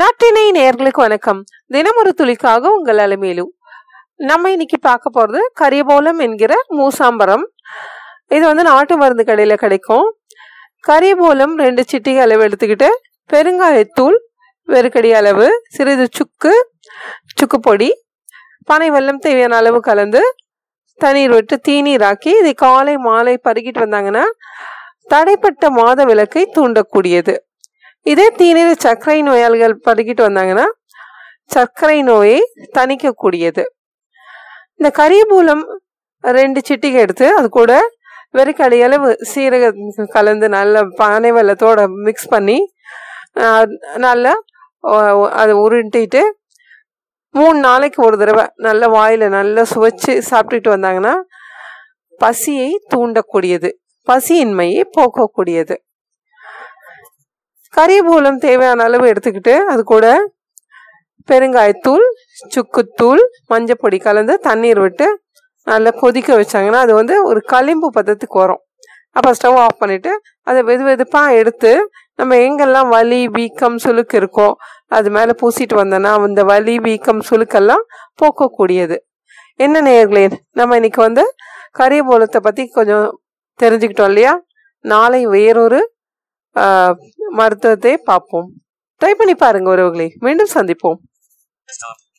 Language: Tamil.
நாட்டினை நேர்களுக்கு வணக்கம். தினம் ஒரு துளிக்காக உங்கள் அலைமையிலும். நம்ம இன்னைக்கு பார்க்க போறது கரிபோலம் என்கிற மூசாம்பரம். இது வந்து நாட்டு மருந்து கடையில கிடைக்கும். கரிபோலம் ரெண்டு சிட்டிகை அளவு எடுத்துக்கிட்டு பெருங்காயத்தூள் வெறுக்கடி அளவு சிறிது சுக்கு சுக்கு பொடி பனை வெள்ளம் தேவையான அளவு கலந்து தண்ணீர் விட்டு தீநீராக்கி இதை காலை மாலை பருகிட்டு வந்தாங்கன்னா தடைப்பட்ட மாத விளக்கை தூண்டக்கூடியது. இதே தீநீர் சர்க்கரை நோயாளிகள் பதுக்கிட்டு வந்தாங்கன்னா சர்க்கரை நோயை தணிக்கக்கூடியது. இந்த கரிபூலம் ரெண்டு சிட்டிகை எடுத்து அது கூட வெறுக்கடி அளவு சீரகம் கலந்து நல்ல பானை வெள்ளத்தோட மிக்ஸ் பண்ணி நல்லா அதை உருட்டிட்டு மூணு நாளைக்கு ஒரு தடவை நல்ல வாயில் நல்லா சுவைச்சு சாப்பிட்டுட்டு வந்தாங்கன்னா பசியை தூண்டக்கூடியது. பசியின்மையை போக்கக்கூடியது. கரிபூலம் தேவையான அளவு எடுத்துக்கிட்டு அது கூட பெருங்காயத்தூள் சுக்குத்தூள் மஞ்சப்பொடி கலந்து தண்ணீர் விட்டு நல்லா கொதிக்க வச்சாங்கன்னா அது வந்து ஒரு களிம்பு பதத்துக்கு வரும். அப்போ ஸ்டவ் ஆஃப் பண்ணிவிட்டு அதை வெது வெதுப்பாக எடுத்து நம்ம எங்கெல்லாம் வலி வீக்கம் சுழுக்கு இருக்கோ அது மேலே பூசிட்டு வந்தோன்னா அந்த வலி வீக்கம் சுழுக்கெல்லாம் போக்கக்கூடியது. என்ன நேர்களே நம்ம இன்னைக்கு வந்து கரிபோலத்தை பற்றி கொஞ்சம் தெரிஞ்சுக்கிட்டோம் இல்லையா? நாளை வேறொரு மருத்துவத்தை பார்ப்போம். ட்ரை பண்ணி பாருங்க உறவுகளை. மீண்டும் சந்திப்போம்.